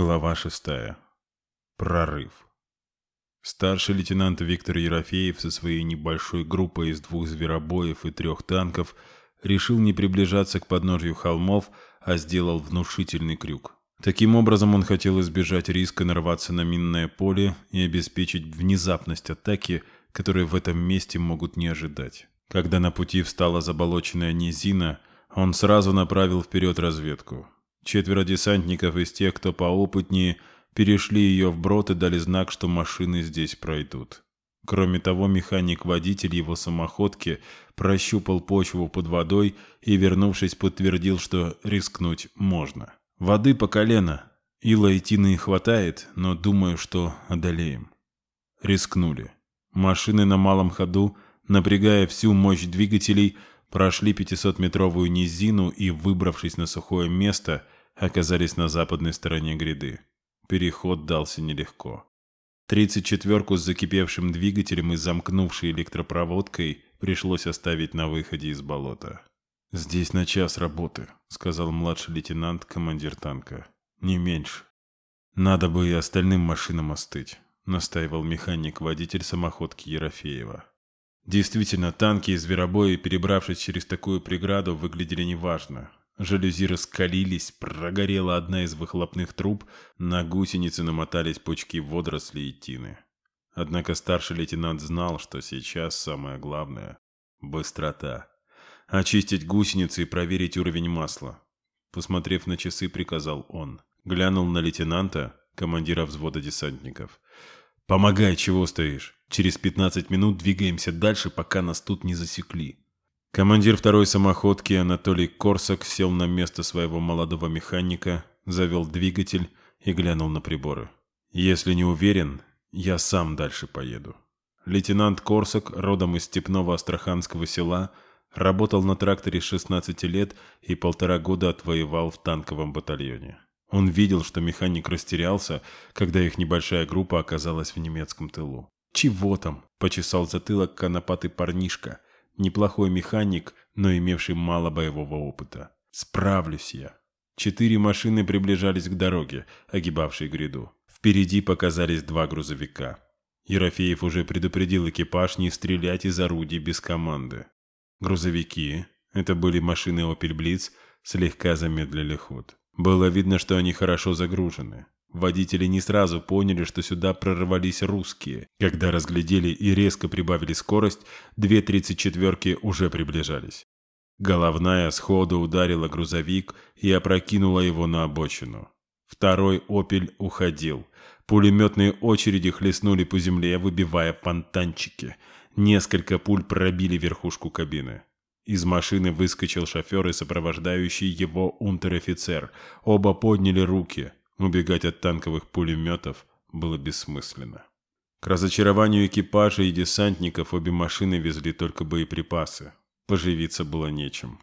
Глава шестая. Прорыв. Старший лейтенант Виктор Ерофеев со своей небольшой группой из двух зверобоев и трех танков решил не приближаться к подножью холмов, а сделал внушительный крюк. Таким образом, он хотел избежать риска нарваться на минное поле и обеспечить внезапность атаки, которые в этом месте могут не ожидать. Когда на пути встала заболоченная низина, он сразу направил вперед разведку – Четверо десантников из тех, кто поопытнее, перешли ее вброд и дали знак, что машины здесь пройдут. Кроме того, механик-водитель его самоходки прощупал почву под водой и, вернувшись, подтвердил, что рискнуть можно. Воды по колено. Ила и тины хватает, но думаю, что одолеем. Рискнули. Машины на малом ходу, напрягая всю мощь двигателей, прошли 500-метровую низину и, выбравшись на сухое место, оказались на западной стороне гряды. Переход дался нелегко. Тридцать четверку с закипевшим двигателем и замкнувшей электропроводкой пришлось оставить на выходе из болота. «Здесь на час работы», — сказал младший лейтенант, командир танка. «Не меньше». «Надо бы и остальным машинам остыть», — настаивал механик-водитель самоходки Ерофеева. Действительно, танки и зверобои, перебравшись через такую преграду, выглядели неважно. Жалюзи раскалились, прогорела одна из выхлопных труб, на гусеницы намотались пучки водорослей и тины. Однако старший лейтенант знал, что сейчас самое главное – быстрота. Очистить гусеницы и проверить уровень масла. Посмотрев на часы, приказал он. Глянул на лейтенанта, командира взвода десантников. «Помогай, чего стоишь?» Через 15 минут двигаемся дальше, пока нас тут не засекли. Командир второй самоходки Анатолий Корсак сел на место своего молодого механика, завел двигатель и глянул на приборы. «Если не уверен, я сам дальше поеду». Лейтенант Корсак, родом из степного астраханского села, работал на тракторе 16 лет и полтора года отвоевал в танковом батальоне. Он видел, что механик растерялся, когда их небольшая группа оказалась в немецком тылу. Чего там? – почесал затылок конопатый парнишка, неплохой механик, но имевший мало боевого опыта. «Справлюсь я». Четыре машины приближались к дороге, огибавшей гряду. Впереди показались два грузовика. Ерофеев уже предупредил экипаж не стрелять из орудий без команды. Грузовики, это были машины «Опель Блиц», слегка замедлили ход. Было видно, что они хорошо загружены. Водители не сразу поняли, что сюда прорвались русские. Когда разглядели и резко прибавили скорость, две тридцать четверки уже приближались. Головная схода ударила грузовик и опрокинула его на обочину. Второй «Опель» уходил. Пулеметные очереди хлестнули по земле, выбивая фонтанчики. Несколько пуль пробили верхушку кабины. Из машины выскочил шофер и сопровождающий его унтер-офицер. Оба подняли руки – Убегать от танковых пулеметов было бессмысленно. К разочарованию экипажа и десантников обе машины везли только боеприпасы. Поживиться было нечем.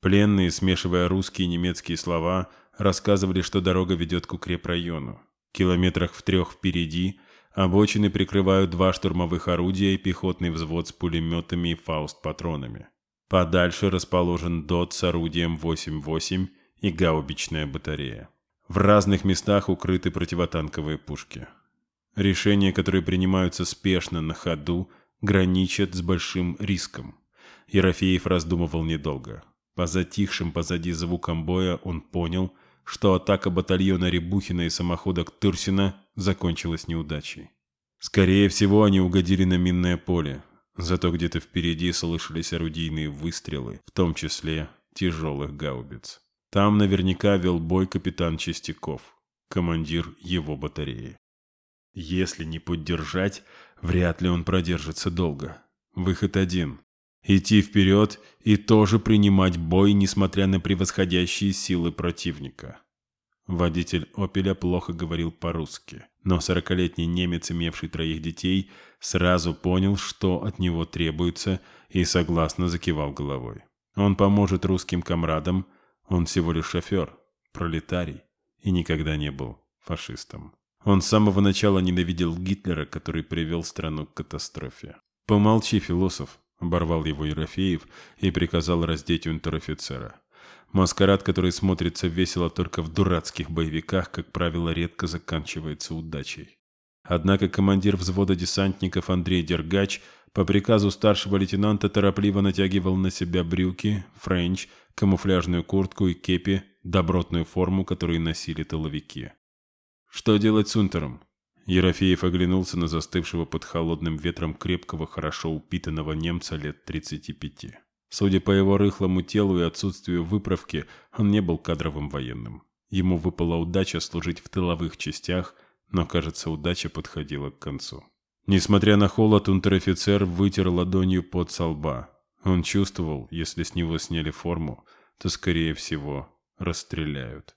Пленные, смешивая русские и немецкие слова, рассказывали, что дорога ведет к укрепрайону. Километрах в трех впереди обочины прикрывают два штурмовых орудия и пехотный взвод с пулеметами и фауст-патронами. Подальше расположен ДОТ с орудием 8-8 и гаубичная батарея в разных местах укрыты противотанковые пушки. Решения, которые принимаются спешно на ходу, граничат с большим риском. Ерофеев раздумывал недолго. По затихшим позади звукам боя он понял, что атака батальона Рябухина и самоходок Турсина закончилась неудачей. Скорее всего, они угодили на минное поле, зато где-то впереди слышались орудийные выстрелы, в том числе тяжелых гаубиц. Там наверняка вел бой капитан Чистяков, командир его батареи. Если не поддержать, вряд ли он продержится долго. Выход один. Идти вперед и тоже принимать бой, несмотря на превосходящие силы противника. Водитель «Опеля» плохо говорил по-русски, но сорокалетний немец, имевший троих детей, сразу понял, что от него требуется, и согласно закивал головой. Он поможет русским комрадам – он всего лишь шофер, пролетарий и никогда не был фашистом. Он с самого начала ненавидел Гитлера, который привел страну к катастрофе. «Помолчи, философ», — оборвал его Ерофеев и приказал раздеть унтер-офицера. Маскарад, который смотрится весело только в дурацких боевиках, как правило, редко заканчивается удачей. Однако командир взвода десантников Андрей Дергач по приказу старшего лейтенанта торопливо натягивал на себя брюки, френч, камуфляжную куртку и кепи, добротную форму, которую носили тыловики. «Что делать с Унтером?» Ерофеев оглянулся на застывшего под холодным ветром крепкого, хорошо упитанного немца лет 35. Судя по его рыхлому телу и отсутствию выправки, он не был кадровым военным. Ему выпала удача служить в тыловых частях, но, кажется, удача подходила к концу. Несмотря на холод, унтер-офицер вытер ладонью под солба. Он чувствовал, если с него сняли форму, то, скорее всего, расстреляют.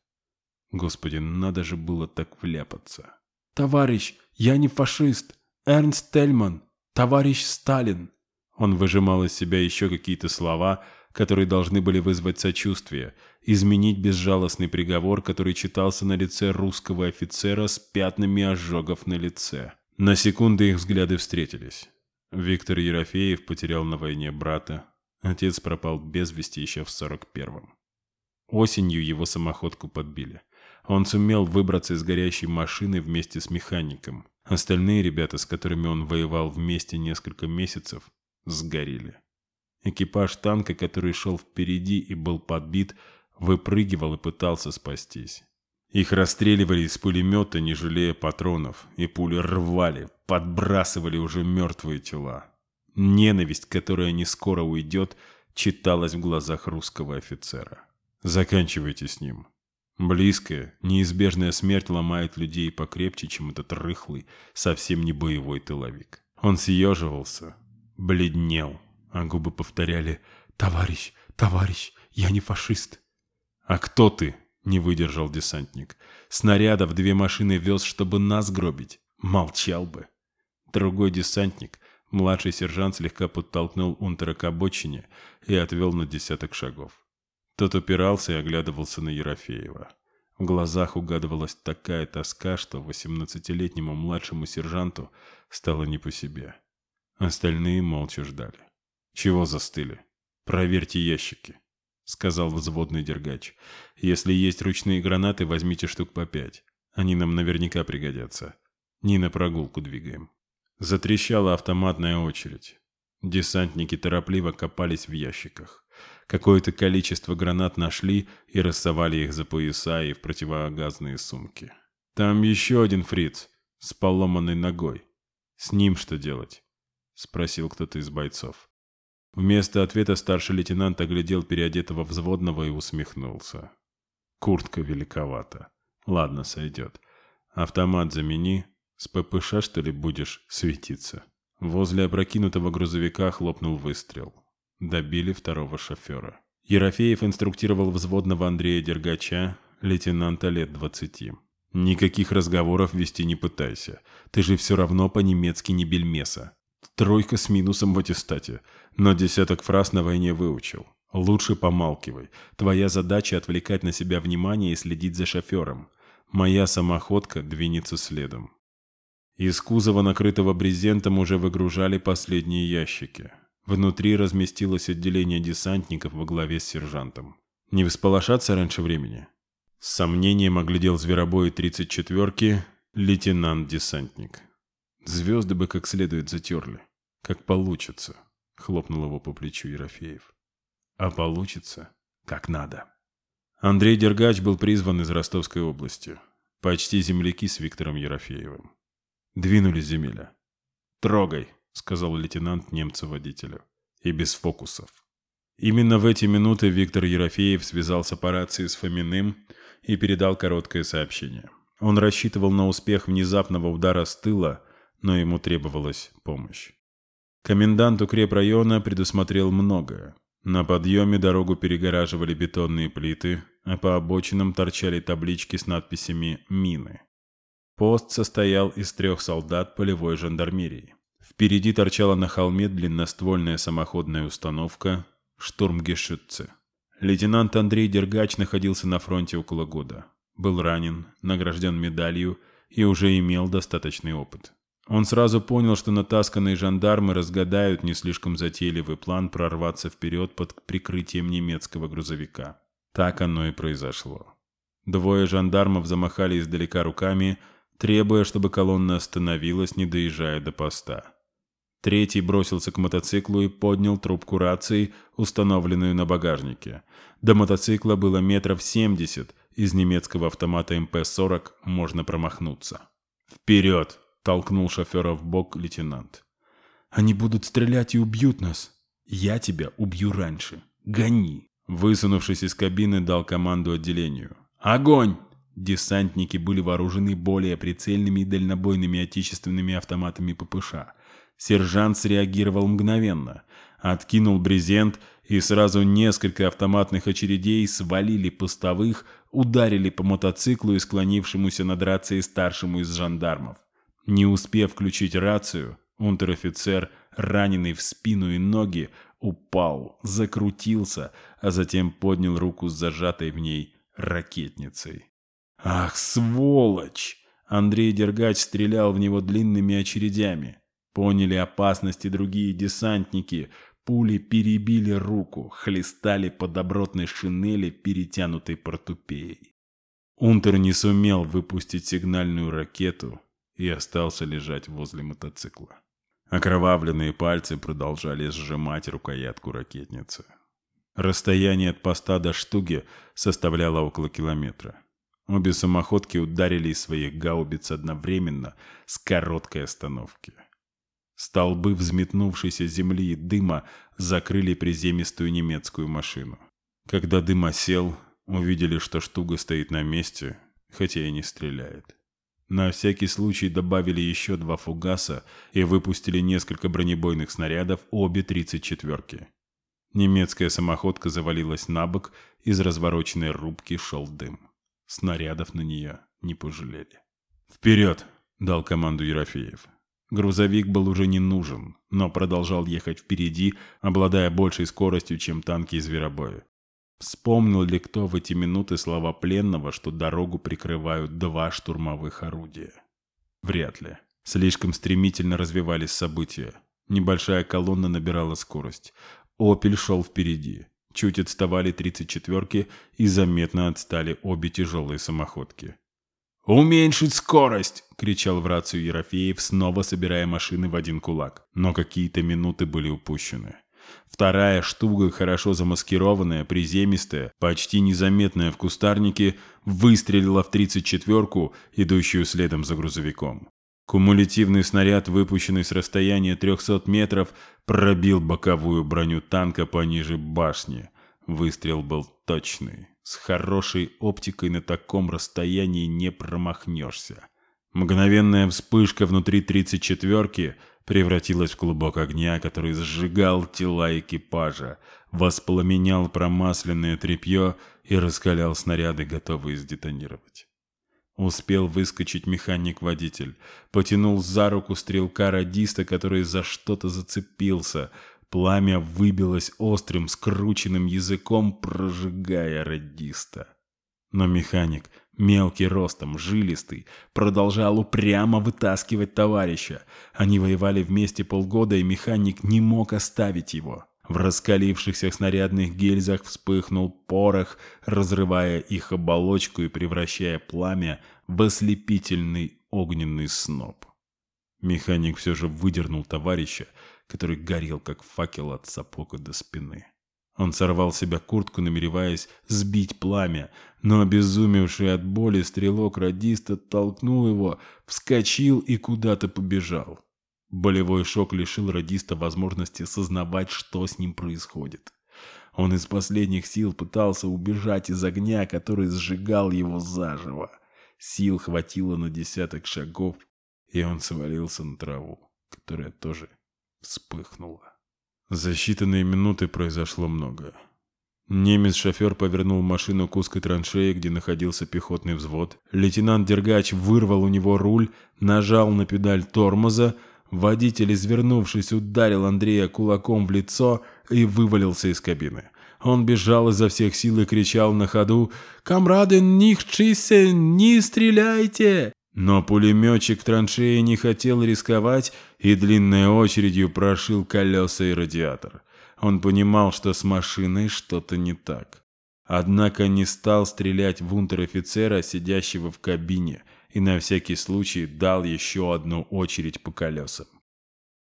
Господи, надо же было так вляпаться. «Товарищ, я не фашист! Эрнст Тельман! Товарищ Сталин!» Он выжимал из себя еще какие-то слова, которые должны были вызвать сочувствие, изменить безжалостный приговор, который читался на лице русского офицера с пятнами ожогов на лице. На секунду их взгляды встретились. Виктор Ерофеев потерял на войне брата. Отец пропал без вести еще в 41-м. Осенью его самоходку подбили. Он сумел выбраться из горящей машины вместе с механиком. Остальные ребята, с которыми он воевал вместе несколько месяцев, сгорели. Экипаж танка, который шел впереди и был подбит, выпрыгивал и пытался спастись. Их расстреливали из пулемета, не жалея патронов, и пули рвали, подбрасывали уже мертвые тела. Ненависть, которая не скоро уйдет, читалась в глазах русского офицера. «Заканчивайте с ним», Близкая, неизбежная смерть ломает людей покрепче, чем этот рыхлый, совсем не боевой тыловик. Он съеживался, бледнел, а губы повторяли «Товарищ, товарищ, я не фашист». «А кто ты?» не выдержал десантник. Снарядов две машины вез, чтобы нас гробить. Молчал бы. Другой десантник, младший сержант, слегка подтолкнул унтера к обочине и отвел на десяток шагов. Тот упирался и оглядывался на Ерофеева. В глазах угадывалась такая тоска, что восемнадцатилетнему младшему сержанту стало не по себе. Остальные молча ждали. «Чего застыли? Проверьте ящики!» — сказал взводный дергач. «Если есть ручные гранаты, возьмите штук по пять. Они нам наверняка пригодятся. Не на прогулку двигаем». Затрещала автоматная очередь. Десантники торопливо копались в ящиках. Какое-то количество гранат нашли и рассовали их за пояса и в противогазные сумки. «Там еще один фриц с поломанной ногой. С ним что делать?» — спросил кто-то из бойцов. Вместо ответа старший лейтенант оглядел переодетого взводного и усмехнулся. Куртка великовата. Ладно, сойдет. Автомат замени. С ППШ, что ли, будешь светиться? Возле опрокинутого грузовика хлопнул выстрел. Добили второго шофера. Ерофеев инструктировал взводного Андрея Дергача, лейтенанта лет двадцати. «Никаких разговоров вести не пытайся. Ты же все равно по-немецки не бельмеса. Тройка с минусом в аттестате, но десяток фраз на войне выучил. Лучше помалкивай. Твоя задача – отвлекать на себя внимание и следить за шофером. Моя самоходка двинется следом. Из кузова, накрытого брезентом, уже выгружали последние ящики. Внутри разместилось отделение десантников во главе с сержантом. Не всполошаться раньше времени? С сомнением оглядел зверобои 34-ки лейтенант-десантник. Звезды бы как следует затерли как получится», — хлопнул его по плечу Ерофеев. «А получится, как надо». Андрей Дергач был призван из Ростовской области. Почти земляки с Виктором Ерофеевым. Двинули земеля. «Трогай», — сказал лейтенант немца водителю. «И без фокусов». Именно в эти минуты Виктор Ерофеев связался по рации с Фоминым и передал короткое сообщение. Он рассчитывал на успех внезапного удара с тыла, но ему требовалась помощь. Комендант укрепрайона предусмотрел многое. На подъеме дорогу перегораживали бетонные плиты, а по обочинам торчали таблички с надписями «Мины». Пост состоял из трех солдат полевой жандармерии. Впереди торчала на холме длинноствольная самоходная установка «Штурмгешютце». Лейтенант Андрей Дергач находился на фронте около года. Был ранен, награжден медалью и уже имел достаточный опыт. Он сразу понял, что натасканные жандармы разгадают не слишком затейливый план прорваться вперед под прикрытием немецкого грузовика. Так оно и произошло. Двое жандармов замахали издалека руками, требуя, чтобы колонна остановилась, не доезжая до поста. Третий бросился к мотоциклу и поднял трубку рации, установленную на багажнике. До мотоцикла было метров семьдесят, из немецкого автомата МП-40 можно промахнуться. «Вперед!» толкнул шофера в бок лейтенант. «Они будут стрелять и убьют нас. Я тебя убью раньше. Гони!» Высунувшись из кабины, дал команду отделению. «Огонь!» Десантники были вооружены более прицельными и дальнобойными отечественными автоматами ППШ. Сержант среагировал мгновенно, откинул брезент, и сразу несколько автоматных очередей свалили постовых, ударили по мотоциклу и склонившемуся над рацией старшему из жандармов. Не успев включить рацию, унтер-офицер, раненый в спину и ноги, упал, закрутился, а затем поднял руку с зажатой в ней ракетницей. «Ах, сволочь!» Андрей Дергач стрелял в него длинными очередями. Поняли опасности другие десантники. Пули перебили руку, хлестали по добротной шинели, перетянутой портупеей. Унтер не сумел выпустить сигнальную ракету, и остался лежать возле мотоцикла. Окровавленные пальцы продолжали сжимать рукоятку ракетницы. Расстояние от поста до штуги составляло около километра. Обе самоходки ударили из своих гаубиц одновременно с короткой остановки. Столбы взметнувшейся земли и дыма закрыли приземистую немецкую машину. Когда дым осел, увидели, что штуга стоит на месте, хотя и не стреляет. На всякий случай добавили еще два фугаса и выпустили несколько бронебойных снарядов обе 34-ки. Немецкая самоходка завалилась на бок, из развороченной рубки шел дым. Снарядов на нее не пожалели. «Вперед!» – дал команду Ерофеев. Грузовик был уже не нужен, но продолжал ехать впереди, обладая большей скоростью, чем танки и зверобои. Вспомнил ли кто в эти минуты слова пленного, что дорогу прикрывают два штурмовых орудия? Вряд ли. Слишком стремительно развивались события. Небольшая колонна набирала скорость. «Опель» шел впереди. Чуть отставали 34-ки и заметно отстали обе тяжелые самоходки. «Уменьшить скорость!» — кричал в рацию Ерофеев, снова собирая машины в один кулак. Но какие-то минуты были упущены. Вторая штука хорошо замаскированная, приземистая, почти незаметная в кустарнике, выстрелила в 34-ку, идущую следом за грузовиком. Кумулятивный снаряд, выпущенный с расстояния 300 метров, пробил боковую броню танка пониже башни. Выстрел был точный. С хорошей оптикой на таком расстоянии не промахнешься. Мгновенная вспышка внутри 34-ки – превратилась в клубок огня, который сжигал тела экипажа, воспламенял промасленное тряпье и раскалял снаряды, готовые сдетонировать. Успел выскочить механик-водитель, потянул за руку стрелка-радиста, который за что-то зацепился. Пламя выбилось острым, скрученным языком, прожигая радиста. Но механик — Мелкий ростом, жилистый, продолжал упрямо вытаскивать товарища. Они воевали вместе полгода, и механик не мог оставить его. В раскалившихся снарядных гильзах вспыхнул порох, разрывая их оболочку и превращая пламя в ослепительный огненный сноп. Механик все же выдернул товарища, который горел как факел от сапога до спины. Он сорвал себя куртку, намереваясь сбить пламя, но обезумевший от боли стрелок радист оттолкнул его, вскочил и куда-то побежал. Болевой шок лишил радиста возможности сознавать, что с ним происходит. Он из последних сил пытался убежать из огня, который сжигал его заживо. Сил хватило на десяток шагов, и он свалился на траву, которая тоже вспыхнула. За считанные минуты произошло многое. Немец-шофер повернул машину к узкой траншеи, где находился пехотный взвод. Лейтенант Дергач вырвал у него руль, нажал на педаль тормоза. Водитель, извернувшись, ударил Андрея кулаком в лицо и вывалился из кабины. Он бежал изо всех сил и кричал на ходу «Камрады, них чисен, не стреляйте!» Но пулеметчик траншеи не хотел рисковать и длинной очередью прошил колеса и радиатор. Он понимал, что с машиной что-то не так. Однако не стал стрелять в унтер-офицера, сидящего в кабине, и на всякий случай дал еще одну очередь по колесам.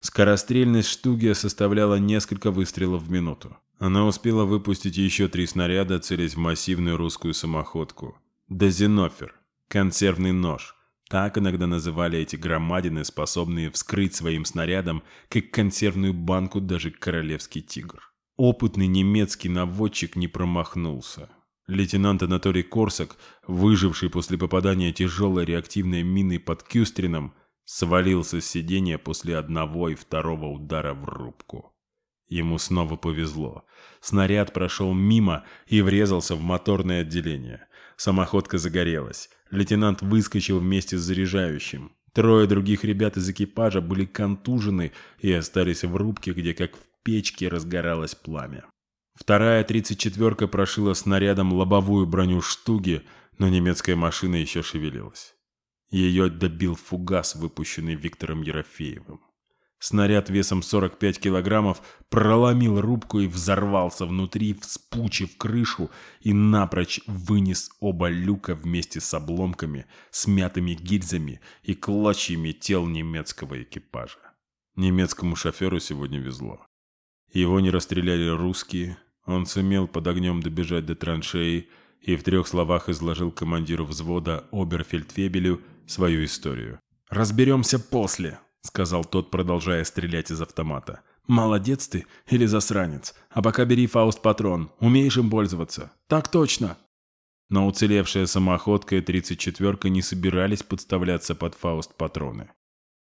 Скорострельность штуги составляла несколько выстрелов в минуту. Она успела выпустить еще три снаряда, целясь в массивную русскую самоходку. Дозинофер. Консервный нож так иногда называли эти громадины, способные вскрыть своим снарядом, как консервную банку, даже королевский тигр. Опытный немецкий наводчик не промахнулся. Лейтенант Анатолий Корсак, выживший после попадания тяжелой реактивной мины под Кюстрином, свалился с сиденья после одного и второго удара в рубку. Ему снова повезло. Снаряд прошел мимо и врезался в моторное отделение. Самоходка загорелась. Лейтенант выскочил вместе с заряжающим. Трое других ребят из экипажа были контужены и остались в рубке, где как в печке разгоралось пламя. Вторая тридцать четверка прошила снарядом лобовую броню штуги, но немецкая машина еще шевелилась. Ее добил фугас, выпущенный Виктором Ерофеевым. Снаряд весом 45 килограммов проломил рубку и взорвался внутри, вспучив крышу и напрочь вынес оба люка вместе с обломками, смятыми гильзами и клочьями тел немецкого экипажа. Немецкому шоферу сегодня везло. Его не расстреляли русские, он сумел под огнем добежать до траншеи и в трех словах изложил командиру взвода Оберфельдфебелю свою историю. «Разберемся после», — сказал тот, продолжая стрелять из автомата. «Молодец ты или засранец. А пока бери фауст-патрон. Умеешь им пользоваться». «Так точно!» Но уцелевшая самоходка и тридцать четверка не собирались подставляться под фауст-патроны.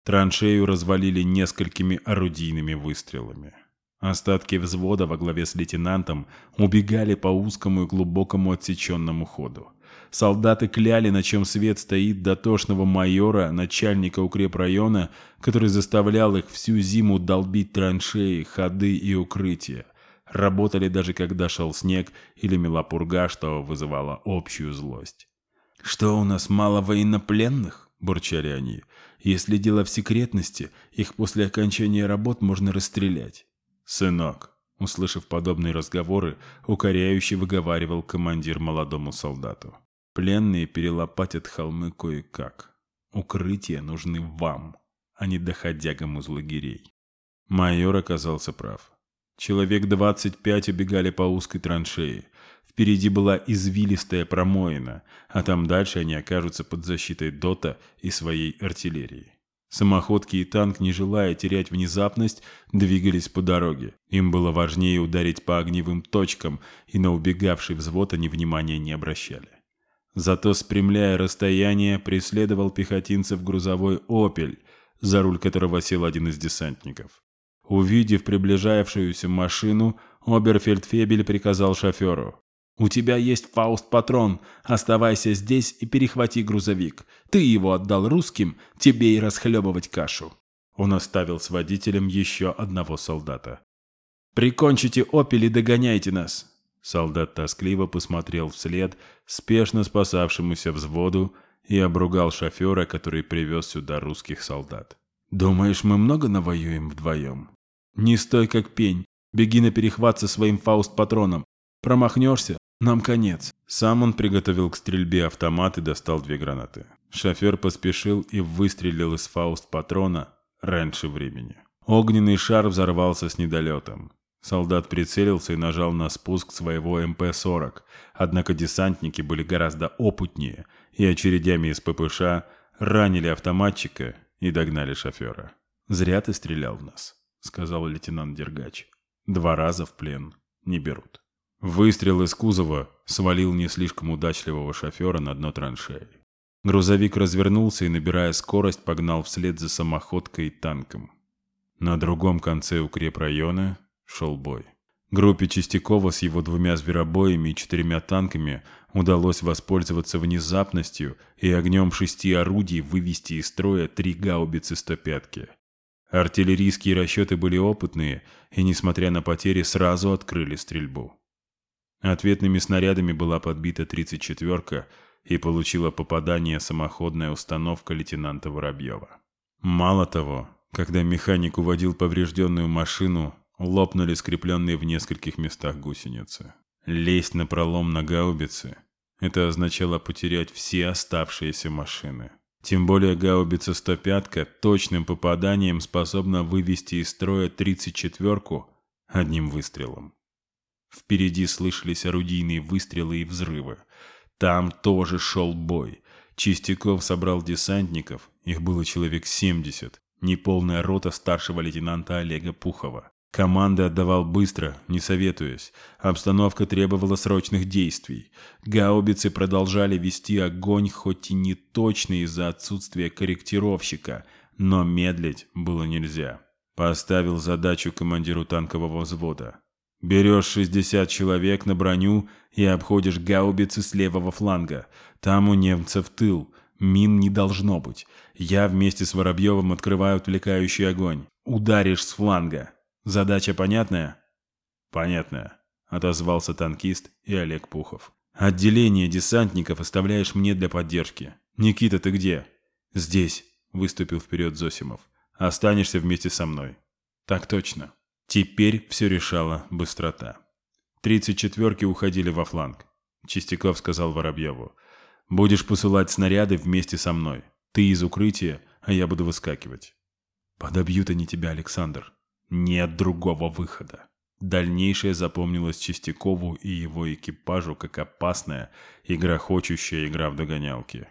Траншею развалили несколькими орудийными выстрелами. Остатки взвода во главе с лейтенантом убегали по узкому и глубокому отсеченному ходу. Солдаты кляли, на чем свет стоит дотошного майора, начальника укрепрайона, который заставлял их всю зиму долбить траншеи, ходы и укрытия. Работали даже когда шел снег или мела пурга, что вызывало общую злость. «Что, у нас мало военнопленных?» – бурчали они. «Если дело в секретности, их после окончания работ можно расстрелять». «Сынок», – услышав подобные разговоры, укоряюще выговаривал командир молодому солдату. Пленные перелопатят холмы кое-как. Укрытия нужны вам, а не доходягам из лагерей. Майор оказался прав. Человек 25 убегали по узкой траншеи. Впереди была извилистая промоина, а там дальше они окажутся под защитой ДОТа и своей артиллерии. Самоходки и танк, не желая терять внезапность, двигались по дороге. Им было важнее ударить по огневым точкам, и на убегавший взвод они внимания не обращали. Зато, спрямляя расстояние, преследовал пехотинцев грузовой «Опель», за руль которого сел один из десантников. Увидев приближавшуюся машину, Оберфельдфебель приказал шоферу. «У тебя есть фауст-патрон. Оставайся здесь и перехвати грузовик. Ты его отдал русским, тебе и расхлебывать кашу». Он оставил с водителем еще одного солдата. «Прикончите «Опель» и догоняйте нас. Солдат тоскливо посмотрел вслед, спешно спасавшемуся взводу, и обругал шофера, который привез сюда русских солдат. «Думаешь, мы много навоюем вдвоем?» «Не стой, как пень. Беги на перехват со своим фауст-патроном. Промахнешься — нам конец». Сам он приготовил к стрельбе автомат и достал две гранаты. Шофер поспешил и выстрелил из фауст-патрона раньше времени. Огненный шар взорвался с недолетом. Солдат прицелился и нажал на спуск своего МП-40, однако десантники были гораздо опытнее и очередями из ППШ ранили автоматчика и догнали шофера. «Зря ты стрелял в нас», — сказал лейтенант Дергач. «Два раза в плен не берут». Выстрел из кузова свалил не слишком удачливого шофера на дно траншеи. Грузовик развернулся и, набирая скорость, погнал вслед за самоходкой и танком. На другом конце укрепрайона шел бой. Группе Чистякова с его двумя зверобоями и четырьмя танками удалось воспользоваться внезапностью и огнем шести орудий вывести из строя три гаубицы «Стопятки». Артиллерийские расчеты были опытные и, несмотря на потери, сразу открыли стрельбу. Ответными снарядами была подбита 34-ка и получила попадание самоходная установка лейтенанта Воробьева. Мало того, когда механик уводил поврежденную машину, лопнули скрепленные в нескольких местах гусеницы. Лезть на пролом на гаубице – это означало потерять все оставшиеся машины. Тем более гаубица 105 точным попаданием способна вывести из строя 34-ку одним выстрелом. Впереди слышались орудийные выстрелы и взрывы. Там тоже шел бой. Чистяков собрал десантников, их было человек 70, неполная рота старшего лейтенанта Олега Пухова. Команда отдавал быстро, не советуясь. Обстановка требовала срочных действий. Гаубицы продолжали вести огонь, хоть и не точно из-за отсутствия корректировщика, но медлить было нельзя. Поставил задачу командиру танкового взвода. «Берешь 60 человек на броню и обходишь гаубицы с левого фланга. Там у немцев тыл. Мин не должно быть. Я вместе с Воробьевым открываю отвлекающий огонь. Ударишь с фланга. Задача понятная? Понятная, отозвался танкист и Олег Пухов. Отделение десантников оставляешь мне для поддержки. Никита, ты где? Здесь, выступил вперед Зосимов. Останешься вместе со мной. Так точно. Теперь все решала быстрота. Тридцать четверки уходили во фланг. Чистяков сказал Воробьеву. «Будешь посылать снаряды вместе со мной. Ты из укрытия, а я буду выскакивать». «Подобьют они тебя, Александр», нет другого выхода. Дальнейшее запомнилось Чистякову и его экипажу как опасная и грохочущая игра в догонялки.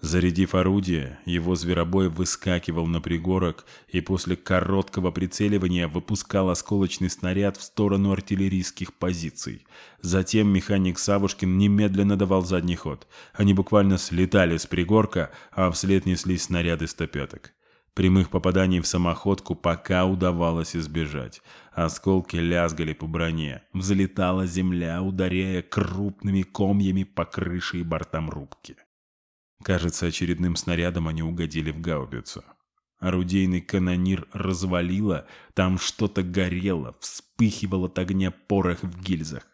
Зарядив орудие, его зверобой выскакивал на пригорок и после короткого прицеливания выпускал осколочный снаряд в сторону артиллерийских позиций. Затем механик Савушкин немедленно давал задний ход. Они буквально слетали с пригорка, а вслед неслись снаряды стопяток. Прямых попаданий в самоходку пока удавалось избежать. Осколки лязгали по броне. Взлетала земля, ударяя крупными комьями по крыше и бортам рубки. Кажется, очередным снарядом они угодили в гаубицу. Орудийный канонир развалило, там что-то горело, вспыхивал от огня порох в гильзах.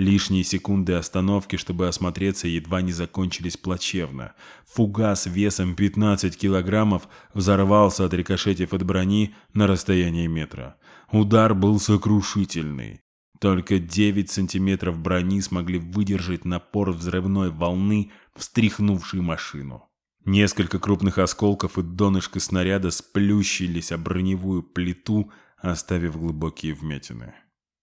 Лишние секунды остановки, чтобы осмотреться, едва не закончились плачевно. Фугас весом 15 килограммов взорвался от рикошетив от брони на расстоянии метра. Удар был сокрушительный. Только 9 сантиметров брони смогли выдержать напор взрывной волны, встряхнувшей машину. Несколько крупных осколков и донышко снаряда сплющились о броневую плиту, оставив глубокие вмятины.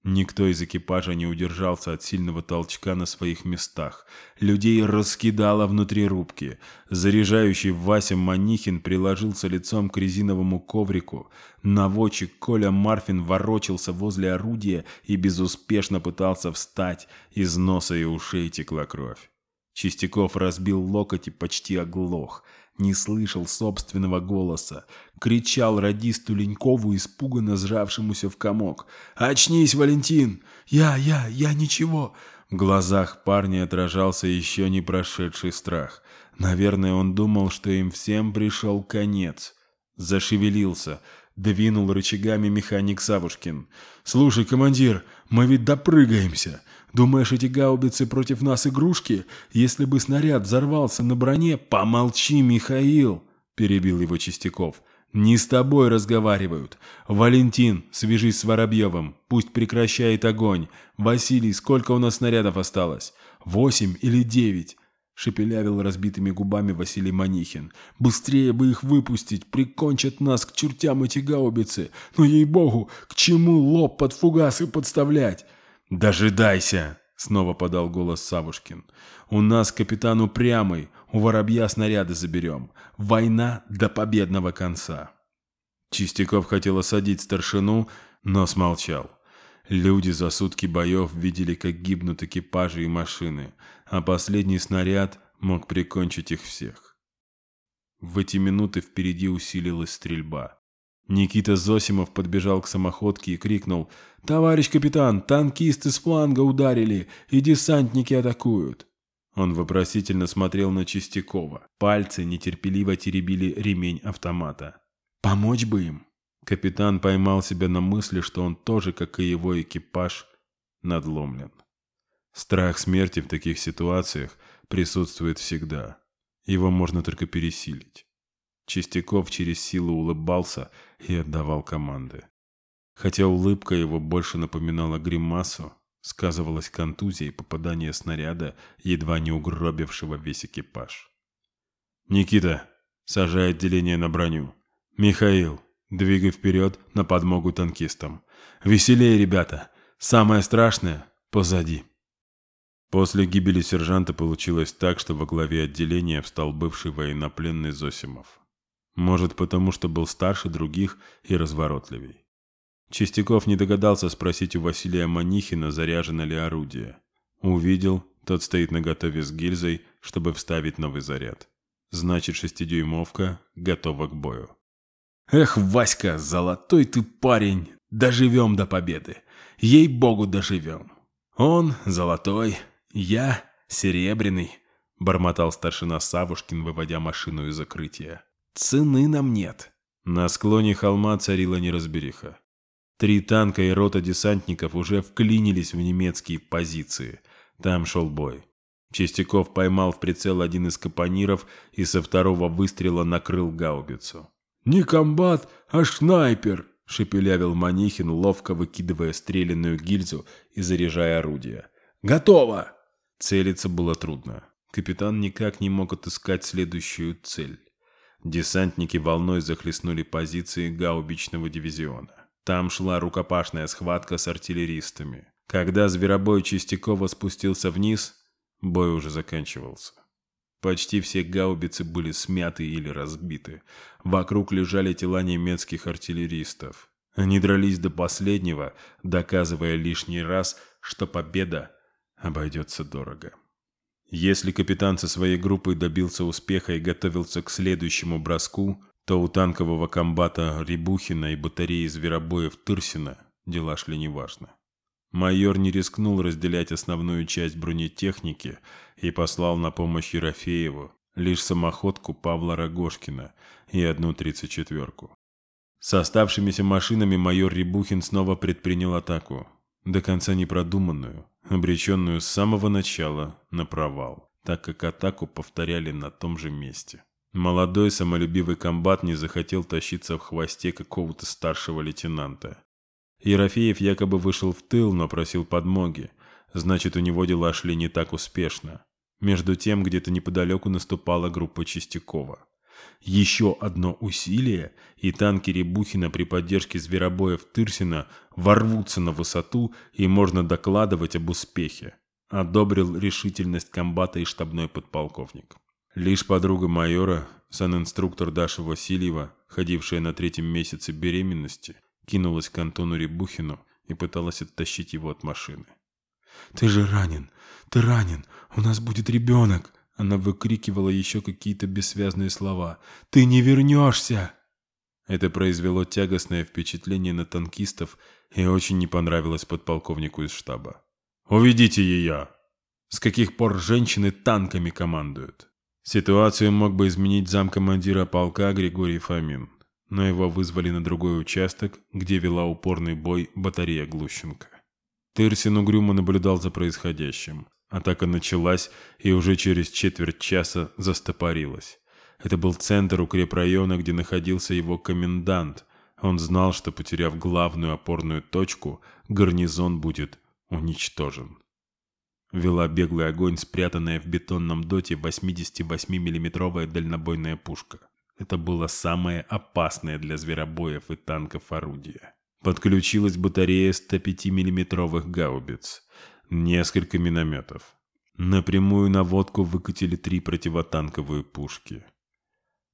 Никто из экипажа не удержался от сильного толчка на своих местах. Людей раскидало внутри рубки. Заряжающий Вася Манихин приложился лицом к резиновому коврику. Наводчик Коля Марфин ворочался возле орудия и безуспешно пытался встать. Из носа и ушей текла кровь. Чистяков разбил локоть и почти оглох, не слышал собственного голоса, кричал радисту Ленькову, испуганно сжавшемуся в комок. «Очнись, Валентин! Я, я, я ничего!» В глазах парня отражался еще не прошедший страх. Наверное, он думал, что им всем пришел конец. Зашевелился, двинул рычагами механик Савушкин. «Слушай, командир, мы ведь допрыгаемся!» Думаешь, эти гаубицы против нас игрушки? Если бы снаряд взорвался на броне, помолчи, Михаил!» – перебил его Чистяков. «Не с тобой разговаривают. Валентин, свяжись с Воробьевым, пусть прекращает огонь. Василий, сколько у нас снарядов осталось? Восемь или девять?» — шепелявил разбитыми губами Василий Манихин. «Быстрее бы их выпустить! Прикончат нас к чертям эти гаубицы! Но, ей-богу, к чему лоб под фугасы подставлять? «Дожидайся!» — снова подал голос Савушкин. «У нас капитану прямой, у воробья снаряды заберем. Война до победного конца!» Чистяков хотел осадить старшину, но смолчал. Люди за сутки боев видели, как гибнут экипажи и машины, а последний снаряд мог прикончить их всех. В эти минуты впереди усилилась стрельба. Никита Зосимов подбежал к самоходке и крикнул «Товарищ капитан, танкисты с фланга ударили, и десантники атакуют!» Он вопросительно смотрел на Чистякова. Пальцы нетерпеливо теребили ремень автомата. «Помочь бы им!» Капитан поймал себя на мысли, что он тоже, как и его экипаж, надломлен. Страх смерти в таких ситуациях присутствует всегда. Его можно только пересилить. Чистяков через силу улыбался и отдавал команды. Хотя улыбка его больше напоминала гримасу, сказывалась контузия и попадание снаряда, едва не угробившего весь экипаж. «Никита, сажай отделение на броню. Михаил, двигай вперед на подмогу танкистам. Веселее, ребята! Самое страшное позади!» После гибели сержанта получилось так, что во главе отделения встал бывший военнопленный Зосимов. Может, потому что был старше других и разворотливей. Чистяков не догадался спросить у Василия Манихина, заряжено ли орудие. Увидел, тот стоит наготове с гильзой, чтобы вставить новый заряд. Значит, шестидюймовка готова к бою. «Эх, Васька, золотой ты парень! Доживем до победы! Ей-богу, доживем!» «Он золотой, я серебряный», — бормотал старшина Савушкин, выводя машину из закрытия. Цены нам нет. На склоне холма царила неразбериха. Три танка и рота десантников уже вклинились в немецкие позиции. Там шел бой. Чистяков поймал в прицел один из капониров и со второго выстрела накрыл гаубицу. «Не комбат, а шнайпер!» – шепелявил Манихин, ловко выкидывая стреляную гильзу и заряжая орудие. «Готово!» Целиться было трудно. Капитан никак не мог отыскать следующую цель. Десантники волной захлестнули позиции гаубичного дивизиона. Там шла рукопашная схватка с артиллеристами. Когда зверобой Чистякова спустился вниз, бой уже заканчивался. Почти все гаубицы были смяты или разбиты. Вокруг лежали тела немецких артиллеристов. Они дрались до последнего, доказывая лишний раз, что победа обойдется дорого. Если капитан со своей группой добился успеха и готовился к следующему броску, то у танкового комбата Рябухина и батареи зверобоев Тырсина дела шли неважно. Майор не рискнул разделять основную часть бронетехники и послал на помощь Ерофееву лишь самоходку Павла Рогошкина и одну тридцать четверку. С оставшимися машинами майор Рябухин снова предпринял атаку, до конца непродуманную, обреченную с самого начала на провал, так как атаку повторяли на том же месте. Молодой самолюбивый комбат не захотел тащиться в хвосте какого-то старшего лейтенанта. Ерофеев якобы вышел в тыл, но просил подмоги. Значит, у него дела шли не так успешно. Между тем, где-то неподалеку наступала группа Чистякова. Еще одно усилие, и танки Бухина при поддержке зверобоев Тырсина ворвутся на высоту, и можно докладывать об успехе», — одобрил решительность комбата и штабной подполковник. Лишь подруга майора, санинструктор Даша Васильева, ходившая на третьем месяце беременности, кинулась к Антону Рябухину и пыталась оттащить его от машины. «Ты же ранен! Ты ранен! У нас будет ребенок!» Она выкрикивала еще какие-то бессвязные слова. «Ты не вернешься!» Это произвело тягостное впечатление на танкистов и очень не понравилось подполковнику из штаба. «Уведите ее!» С каких пор женщины танками командуют? Ситуацию мог бы изменить замкомандира полка Григорий Фомин, но его вызвали на другой участок, где вела упорный бой батарея Глущенко. Тырсин угрюмо наблюдал за происходящим. Атака началась и уже через четверть часа застопорилась. Это был центр укрепрайона, где находился его комендант. Он знал, что, потеряв главную опорную точку, гарнизон будет уничтожен. Вела беглый огонь, спрятанная в бетонном доте 88 миллиметровая дальнобойная пушка. Это было самое опасное для зверобоев и танков орудие. Подключилась батарея 105 миллиметровых гаубиц – несколько минометов. Напрямую наводку выкатили три противотанковые пушки.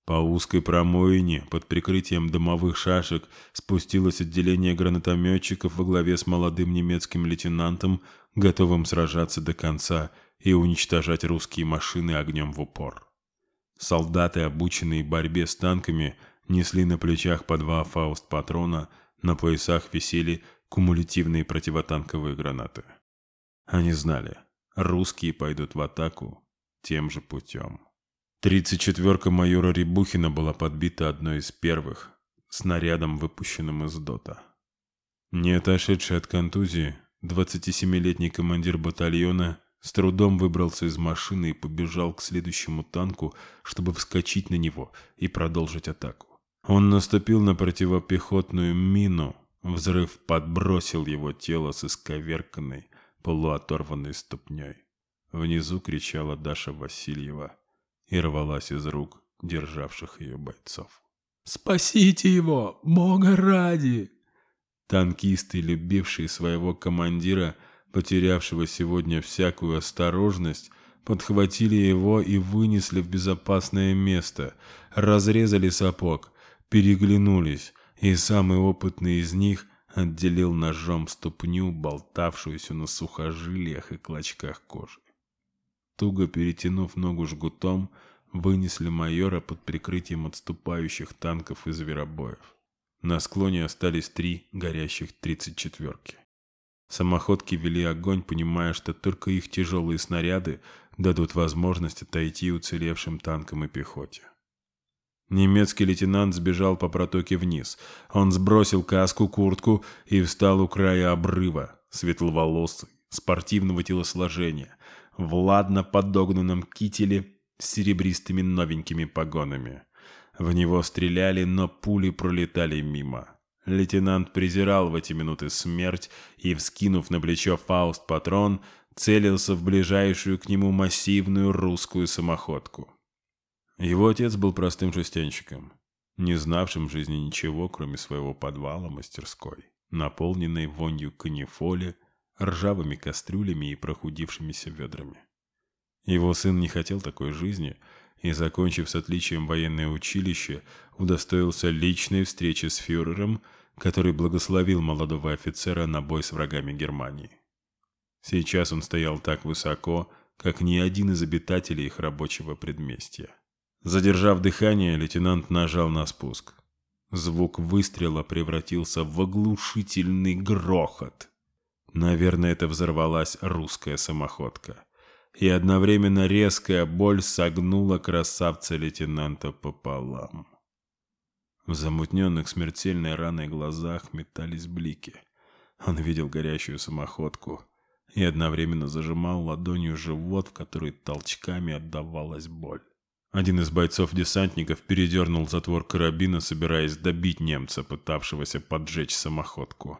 По узкой промоине под прикрытием дымовых шашек спустилось отделение гранатометчиков во главе с молодым немецким лейтенантом, готовым сражаться до конца и уничтожать русские машины огнем в упор. Солдаты, обученные борьбе с танками, несли на плечах по два фауст-патрона, на поясах висели кумулятивные противотанковые гранаты. Они знали, русские пойдут в атаку тем же путем. 34-ка майора Рибухина была подбита одной из первых, снарядом, выпущенным из ДОТа. Не отошедший от контузии, 27-летний командир батальона с трудом выбрался из машины и побежал к следующему танку, чтобы вскочить на него и продолжить атаку. Он наступил на противопехотную мину, взрыв подбросил его тело с исковерканной, полуоторванной ступней. Внизу кричала Даша Васильева и рвалась из рук державших ее бойцов. «Спасите его! Бога ради!» Танкисты, любившие своего командира, потерявшего сегодня всякую осторожность, подхватили его и вынесли в безопасное место, разрезали сапог, переглянулись, и самый опытный из них отделил ножом ступню, болтавшуюся на сухожилиях и клочках кожи. Туго перетянув ногу жгутом, вынесли майора под прикрытием отступающих танков и зверобоев. На склоне остались три горящих тридцать четверки. Самоходки вели огонь, понимая, что только их тяжелые снаряды дадут возможность отойти уцелевшим танкам и пехоте. Немецкий лейтенант сбежал по протоке вниз. Он сбросил каску, куртку и встал у края обрыва, светловолосый, спортивного телосложения, в ладно подогнанном кителе с серебристыми новенькими погонами. В него стреляли, но пули пролетали мимо. Лейтенант презирал в эти минуты смерть и, вскинув на плечо Фауст патрон, целился в ближайшую к нему массивную русскую самоходку. Его отец был простым шестенщиком, не знавшим в жизни ничего, кроме своего подвала мастерской, наполненной вонью канифоли, ржавыми кастрюлями и прохудившимися ведрами. Его сын не хотел такой жизни и, закончив с отличием военное училище, удостоился личной встречи с фюрером, который благословил молодого офицера на бой с врагами Германии. Сейчас он стоял так высоко, как ни один из обитателей их рабочего предместья. Задержав дыхание, лейтенант нажал на спуск. Звук выстрела превратился в оглушительный грохот. Наверное, это взорвалась русская самоходка. И одновременно резкая боль согнула красавца-лейтенанта пополам. В замутненных смертельной раной глазах метались блики. Он видел горящую самоходку и одновременно зажимал ладонью живот, в который толчками отдавалась боль. Один из бойцов-десантников передернул затвор карабина, собираясь добить немца, пытавшегося поджечь самоходку.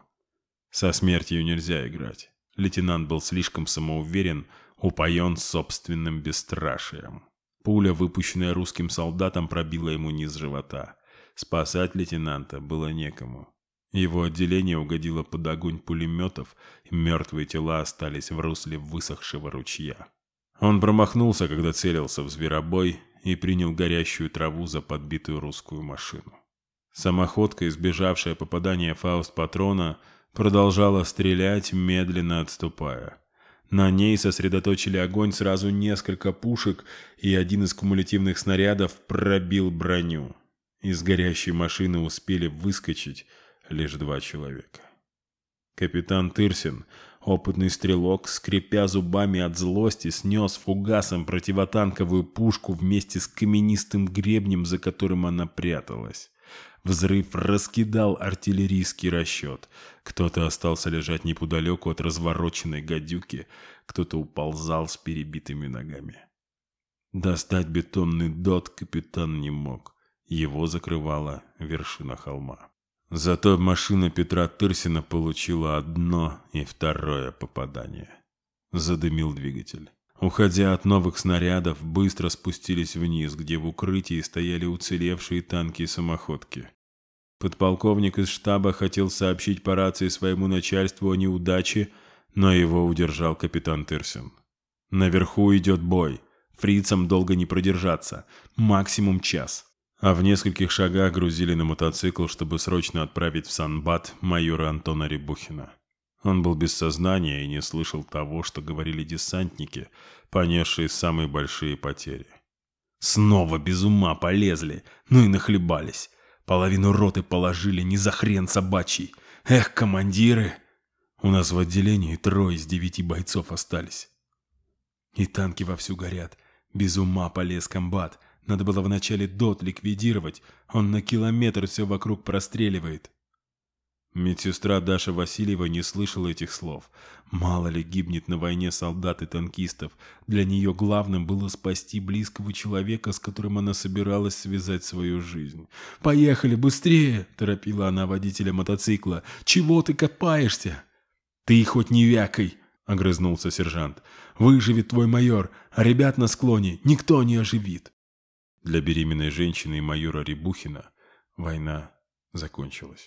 Со смертью нельзя играть. Лейтенант был слишком самоуверен, упоен собственным бесстрашием. Пуля, выпущенная русским солдатом, пробила ему низ живота. Спасать лейтенанта было некому. Его отделение угодило под огонь пулеметов, и мертвые тела остались в русле высохшего ручья. Он промахнулся, когда целился в зверобой, и принял горящую траву за подбитую русскую машину. Самоходка, избежавшая попадания фауст-патрона, продолжала стрелять, медленно отступая. На ней сосредоточили огонь сразу несколько пушек, и один из кумулятивных снарядов пробил броню. Из горящей машины успели выскочить лишь два человека. Капитан Тырсин Опытный стрелок, скрипя зубами от злости, снес фугасом противотанковую пушку вместе с каменистым гребнем, за которым она пряталась. Взрыв раскидал артиллерийский расчет. Кто-то остался лежать неподалеку от развороченной гадюки, кто-то уползал с перебитыми ногами. Достать бетонный дот капитан не мог. Его закрывала вершина холма. Зато машина Петра Тырсина получила одно и второе попадание. Задымил двигатель. Уходя от новых снарядов, быстро спустились вниз, где в укрытии стояли уцелевшие танки и самоходки. Подполковник из штаба хотел сообщить по рации своему начальству о неудаче, но его удержал капитан Тырсин. «Наверху идет бой. Фрицам долго не продержаться. Максимум час а в нескольких шагах грузили на мотоцикл, чтобы срочно отправить в Санбат майора Антона Рябухина. Он был без сознания и не слышал того, что говорили десантники, понесшие самые большие потери. Снова без ума полезли, ну и нахлебались. Половину роты положили не за хрен собачий. Эх, командиры! У нас в отделении трое из девяти бойцов остались. И танки вовсю горят. Без ума полез комбат, надо было вначале дот ликвидировать, он на километр все вокруг простреливает. Медсестра Даша Васильева не слышала этих слов. Мало ли гибнет на войне солдат и танкистов. Для нее главным было спасти близкого человека, с которым она собиралась связать свою жизнь. «Поехали, быстрее!» – торопила она водителя мотоцикла. «Чего ты копаешься?» «Ты хоть не вякой!» – огрызнулся сержант. «Выживет твой майор, а ребят на склоне никто не оживит!» для беременной женщины и майора Рябухина война закончилась.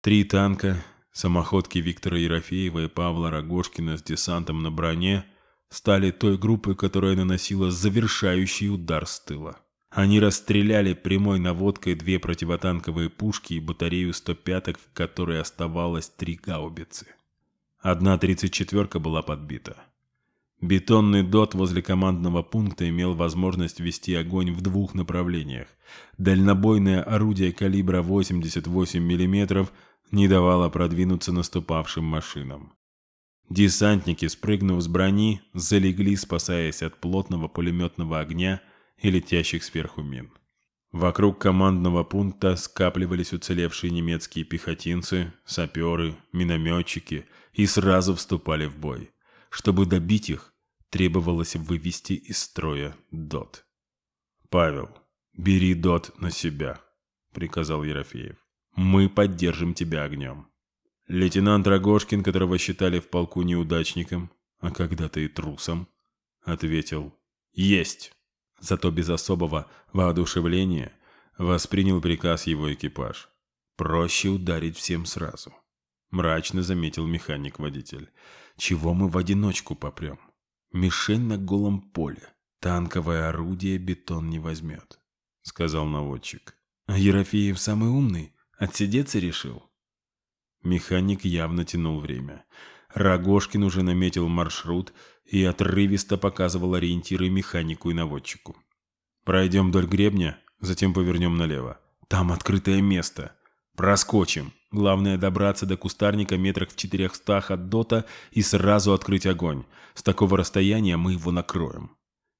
Три танка, самоходки Виктора Ерофеева и Павла Рогожкина с десантом на броне стали той группой, которая наносила завершающий удар с тыла. Они расстреляли прямой наводкой две противотанковые пушки и батарею 105-ок, в которой оставалось три гаубицы. Одна 34-ка была подбита – Бетонный дот возле командного пункта имел возможность вести огонь в двух направлениях. Дальнобойное орудие калибра 88 мм не давало продвинуться наступавшим машинам. Десантники, спрыгнув с брони, залегли, спасаясь от плотного пулеметного огня и летящих сверху мин. Вокруг командного пункта скапливались уцелевшие немецкие пехотинцы, саперы, минометчики и сразу вступали в бой. Чтобы добить их, требовалось вывести из строя Дот. «Павел, бери Дот на себя», — приказал Ерофеев. «Мы поддержим тебя огнем». Лейтенант Рогожкин, которого считали в полку неудачником, а когда-то и трусом, ответил «Есть!» Зато без особого воодушевления воспринял приказ его экипаж. Проще ударить всем сразу мрачно заметил механик-водитель. Чего мы в одиночку попрем? Мишень на голом поле. Танковое орудие бетон не возьмет, сказал наводчик. А Ерофеев самый умный, отсидеться решил. Механик явно тянул время. Рогошкин уже наметил маршрут и отрывисто показывал ориентиры механику и наводчику. «Пройдем вдоль гребня, затем повернем налево. Там открытое место», Проскочим. Главное добраться до кустарника метрах в четырехстах от дота и сразу открыть огонь. С такого расстояния мы его накроем.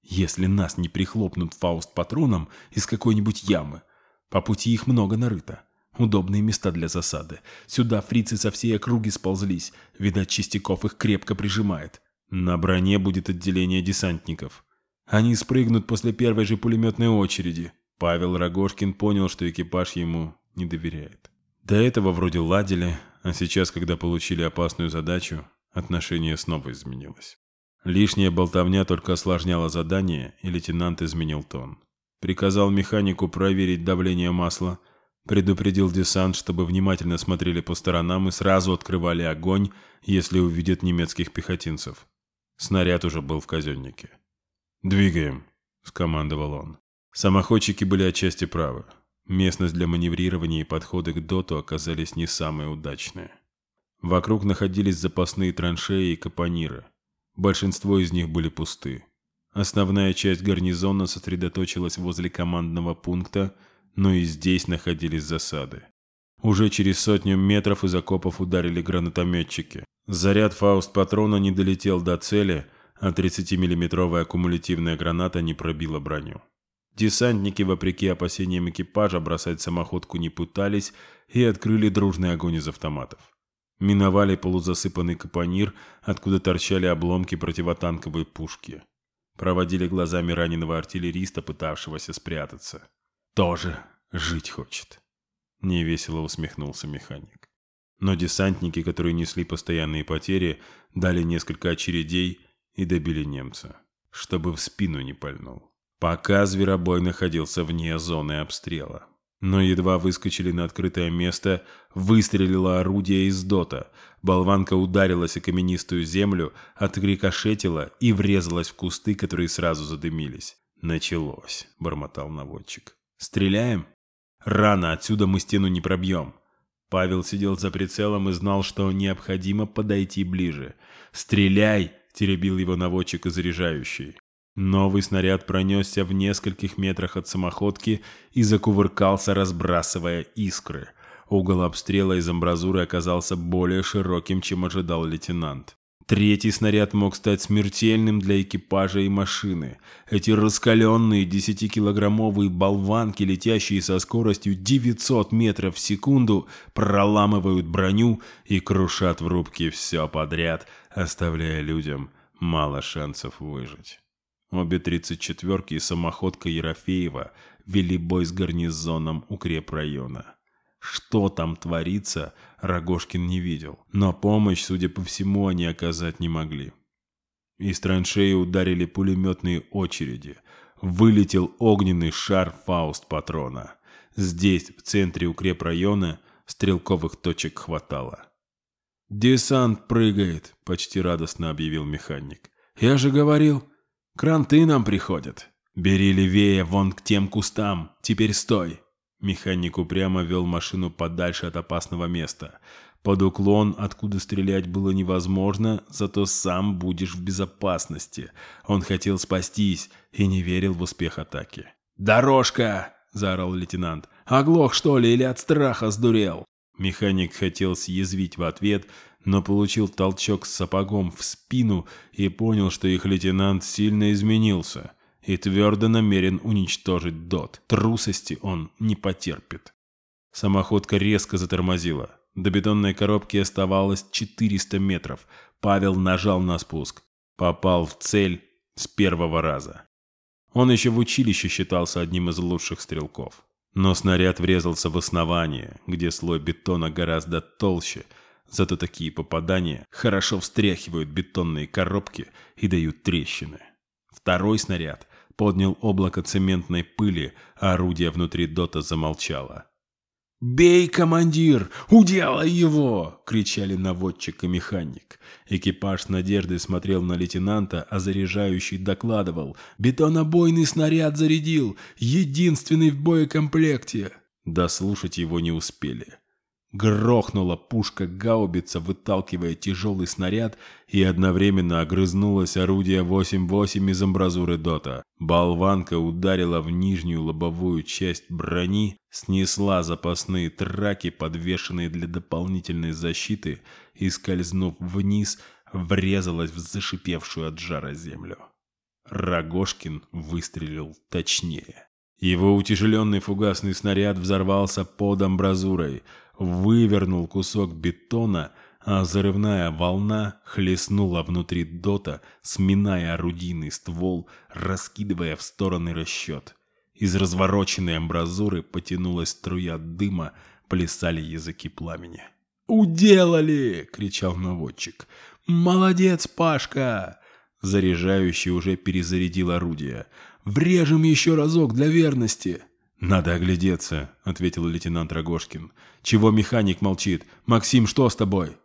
Если нас не прихлопнут фауст патроном из какой-нибудь ямы. По пути их много нарыто. Удобные места для засады. Сюда фрицы со всей округи сползлись. Видать, Чистяков их крепко прижимает. На броне будет отделение десантников. Они спрыгнут после первой же пулеметной очереди. Павел Рогожкин понял, что экипаж ему не доверяет. До этого вроде ладили, а сейчас, когда получили опасную задачу, отношение снова изменилось. Лишняя болтовня только осложняла задание, и лейтенант изменил тон. Приказал механику проверить давление масла, предупредил десант, чтобы внимательно смотрели по сторонам и сразу открывали огонь, если увидят немецких пехотинцев. Снаряд уже был в казеннике. «Двигаем», — скомандовал он. Самоходчики были отчасти правы. Местность для маневрирования и подхода к доту оказались не самые удачные. Вокруг находились запасные траншеи и капониры. Большинство из них были пусты. Основная часть гарнизона сосредоточилась возле командного пункта, но и здесь находились засады. Уже через сотню метров из окопов ударили гранатометчики. Заряд фауст-патрона не долетел до цели, а 30-миллиметровая аккумулятивная граната не пробила броню. Десантники, вопреки опасениям экипажа бросать самоходку не пытались и открыли дружный огонь из автоматов. Миновали полузасыпанный капонир, откуда торчали обломки противотанковой пушки. Проводили глазами раненого артиллериста, пытавшегося спрятаться. «Тоже жить хочет», — невесело усмехнулся механик. Но десантники, которые несли постоянные потери, дали несколько очередей и добили немца, чтобы в спину не пальнул. Пока зверобой находился вне зоны обстрела. Но едва выскочили на открытое место, выстрелило орудие из дота. Болванка ударилась о каменистую землю, отрикошетила и врезалась в кусты, которые сразу задымились. «Началось», — бормотал наводчик. «Стреляем?» «Рано, отсюда мы стену не пробьем». Павел сидел за прицелом и знал, что необходимо подойти ближе. «Стреляй!» – теребил его наводчик и заряжающий. Новый снаряд пронесся в нескольких метрах от самоходки и закувыркался, разбрасывая искры. Угол обстрела из амбразуры оказался более широким, чем ожидал лейтенант. Третий снаряд мог стать смертельным для экипажа и машины. Эти раскаленные 10-килограммовые болванки, летящие со скоростью 900 метров в секунду, проламывают броню и крушат в рубке все подряд, оставляя людям мало шансов выжить. Обе 34-ки самоходка Ерофеева вели бой с гарнизоном укрепрайона. Что там творится, Рогожкин не видел, но помощь, судя по всему, они оказать не могли. Из траншеи ударили пулеметные очереди. Вылетел огненный шар фауст патрона. Здесь, в центре укрепрайона, стрелковых точек хватало. «Десант прыгает», — почти радостно объявил механик. «Я же говорил, «Кранты нам приходят. Бери левее, вон к тем кустам. Теперь стой!» Механик упрямо вел машину подальше от опасного места. Под уклон, откуда стрелять было невозможно, зато сам будешь в безопасности. Он хотел спастись и не верил в успех атаки. «Дорожка!» – заорал лейтенант. «Оглох, что ли, или от страха сдурел?» Механик хотел съязвить в ответ, но получил толчок с сапогом в спину и понял, что их лейтенант сильно изменился и твердо намерен уничтожить Дот. Трусости он не потерпит. Самоходка резко затормозила. До бетонной коробки оставалось 400 метров. Павел нажал на спуск. Попал в цель с первого раза. Он еще в училище считался одним из лучших стрелков. Но снаряд врезался в основание, где слой бетона гораздо толще – Зато такие попадания хорошо встряхивают бетонные коробки и дают трещины. Второй снаряд поднял облако цементной пыли, а орудие внутри дота замолчало. «Бей, командир! Уделай его!» — кричали наводчик и механик. Экипаж надежды смотрел на лейтенанта, а заряжающий докладывал. «Бетонобойный снаряд зарядил! Единственный в боекомплекте!» Дослушать его не успели. Грохнула пушка гаубица, выталкивая тяжелый снаряд, и одновременно огрызнулось орудие 8-8 из амбразуры Дота. Болванка ударила в нижнюю лобовую часть брони, снесла запасные траки, подвешенные для дополнительной защиты, и, скользнув вниз, врезалась в зашипевшую от жара землю. Рогошкин выстрелил точнее. Его утяжеленный фугасный снаряд взорвался под амбразурой – вывернул кусок бетона, а взрывная волна хлестнула внутри дота, сминая орудийный ствол, раскидывая в стороны расчет. Из развороченной амбразуры потянулась струя дыма, плясали языки пламени. «Уделали!» — кричал наводчик. «Молодец, Пашка!» Заряжающий уже перезарядил орудие. «Врежем еще разок для верности!» «Надо оглядеться», — ответил лейтенант Рогожкин. «Чего механик молчит? Максим, что с тобой?»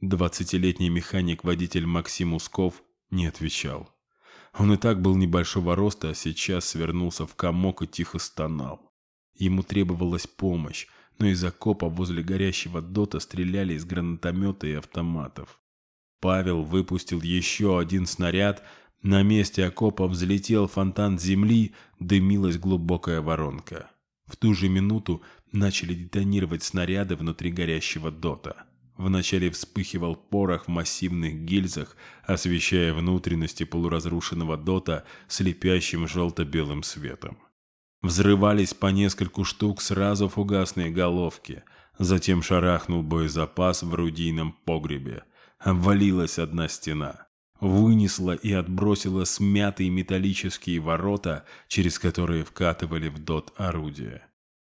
Двадцатилетний механик-водитель Максим Усков не отвечал. Он и так был небольшого роста, а сейчас свернулся в комок и тихо стонал. Ему требовалась помощь, но из окопа возле горящего дота стреляли из гранатомета и автоматов. Павел выпустил еще один снаряд, на месте окопа взлетел фонтан земли, дымилась глубокая воронка. В ту же минуту начали детонировать снаряды внутри горящего дота. Вначале вспыхивал порох в массивных гильзах, освещая внутренности полуразрушенного дота слепящим желто-белым светом. Взрывались по нескольку штук сразу фугасные головки. Затем шарахнул боезапас в рудийном погребе. Обвалилась одна стена вынесла и отбросила смятые металлические ворота, через которые вкатывали в дот орудия.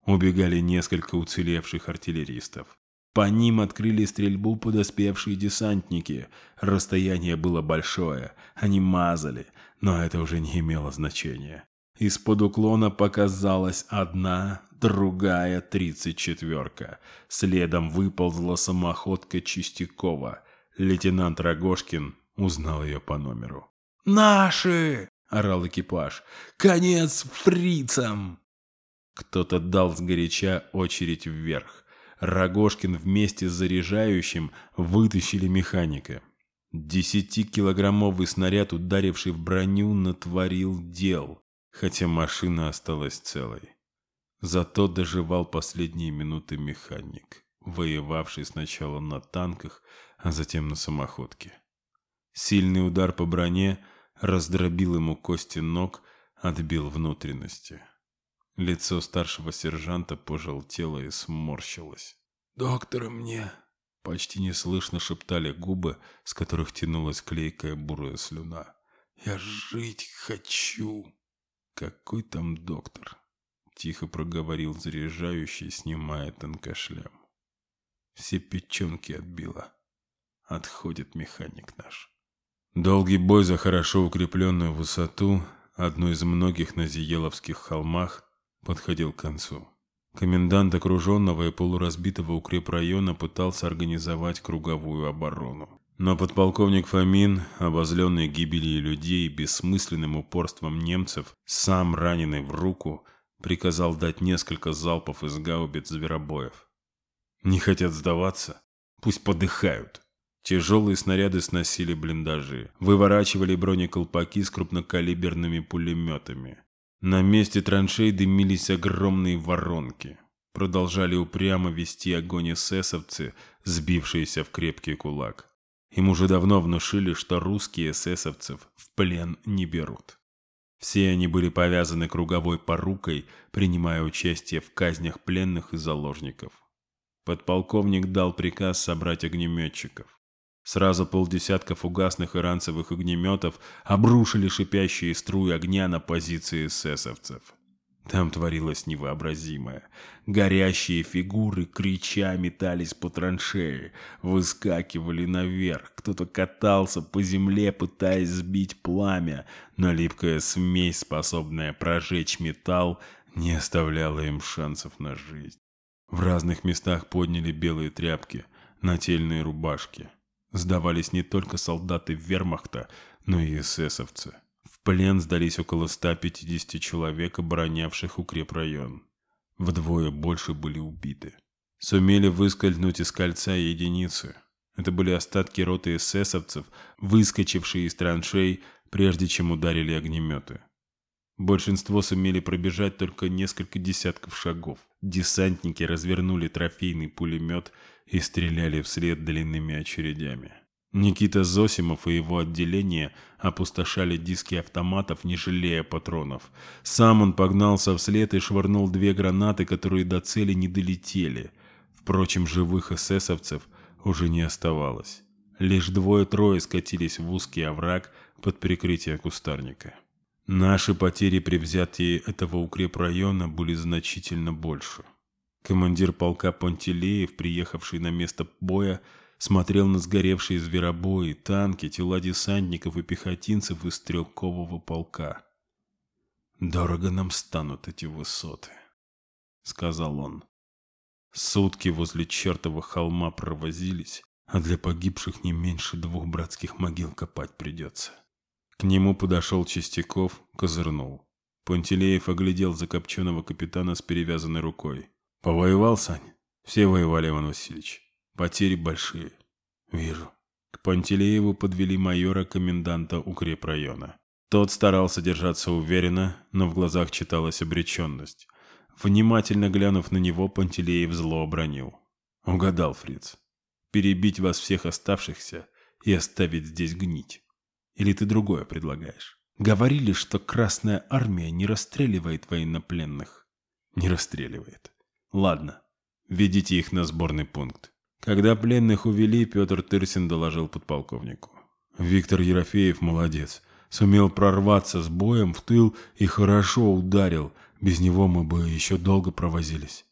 Убегали несколько уцелевших артиллеристов. По ним открыли стрельбу подоспевшие десантники. Расстояние было большое, они мазали, но это уже не имело значения. Из-под уклона показалась одна, другая тридцать четверка. Следом выползла самоходка Чистякова. Лейтенант Рогошкин узнал ее по номеру. «Наши!» – орал экипаж. «Конец фрицам!» Кто-то дал сгоряча очередь вверх. Рогожкин вместе с заряжающим вытащили механика. Десятикилограммовый снаряд, ударивший в броню, натворил дел, хотя машина осталась целой. Зато доживал последние минуты механик, воевавший сначала на танках, а затем на самоходке. Сильный удар по броне раздробил ему кости ног, отбил внутренности. Лицо старшего сержанта пожелтело и сморщилось. «Доктора мне!» Почти неслышно шептали губы, с которых тянулась клейкая бурая слюна. «Я жить хочу!» «Какой там доктор?» Тихо проговорил заряжающий, снимая тонкошлем. «Все печенки отбила. Отходит механик наш». Долгий бой за хорошо укрепленную высоту, одну из многих на Зиеловских холмах, подходил к концу. Комендант окруженного и полуразбитого укрепрайона пытался организовать круговую оборону. Но подполковник Фомин, обозленный гибелью людей и бессмысленным упорством немцев, сам раненый в руку, приказал дать несколько залпов из гаубиц зверобоев. «Не хотят сдаваться? Пусть подыхают!» Тяжелые снаряды сносили блиндажи, выворачивали бронеколпаки с крупнокалиберными пулеметами. На месте траншей дымились огромные воронки. Продолжали упрямо вести огонь эсэсовцы, сбившиеся в крепкий кулак. Им уже давно внушили, что русские эсэсовцев в плен не берут. Все они были повязаны круговой порукой, принимая участие в казнях пленных и заложников. Подполковник дал приказ собрать огнеметчиков. Сразу полдесятка фугасных иранцевых огнеметов обрушили шипящие струи огня на позиции эсэсовцев. Там творилось невообразимое. Горящие фигуры, крича, метались по траншеи, выскакивали наверх. Кто-то катался по земле, пытаясь сбить пламя, но липкая смесь, способная прожечь металл, не оставляла им шансов на жизнь. В разных местах подняли белые тряпки, нательные рубашки – Сдавались не только солдаты вермахта, но и эсэсовцы. В плен сдались около 150 человек, оборонявших укрепрайон. Вдвое больше были убиты. Сумели выскользнуть из кольца единицы. Это были остатки роты эсэсовцев, выскочившие из траншей, прежде чем ударили огнеметы. Большинство сумели пробежать только несколько десятков шагов. Десантники развернули трофейный пулемет и стреляли вслед длинными очередями. Никита Зосимов и его отделение опустошали диски автоматов, не жалея патронов. Сам он погнался вслед и швырнул две гранаты, которые до цели не долетели. Впрочем, живых эсэсовцев уже не оставалось. Лишь двое-трое скатились в узкий овраг под прикрытие кустарника. Наши потери при взятии этого укрепрайона были значительно больше. Командир полка Пантелеев, приехавший на место боя, смотрел на сгоревшие зверобои, танки, тела десантников и пехотинцев из стрелкового полка. «Дорого нам станут эти высоты», — сказал он. Сутки возле чертова холма провозились, а для погибших не меньше двух братских могил копать придется. К нему подошел Чистяков, козырнул. Пантелеев оглядел закопченного капитана с перевязанной рукой. Повоевал, Сань. Все воевали, Иван Васильевич. Потери большие. Вижу. К Пантелееву подвели майора-коменданта укрепрайона. Тот старался держаться уверенно, но в глазах читалась обреченность. Внимательно глянув на него, Пантелеев зло обронил. «Угадал, фриц. Перебить вас всех оставшихся и оставить здесь гнить. Или ты другое предлагаешь? Говорили, что Красная Армия не расстреливает военнопленных. Не расстреливает. Ладно, ведите их на сборный пункт. Когда пленных увели, Петр Тырсин доложил подполковнику. Виктор Ерофеев молодец. Сумел прорваться с боем в тыл и хорошо ударил. Без него мы бы еще долго провозились.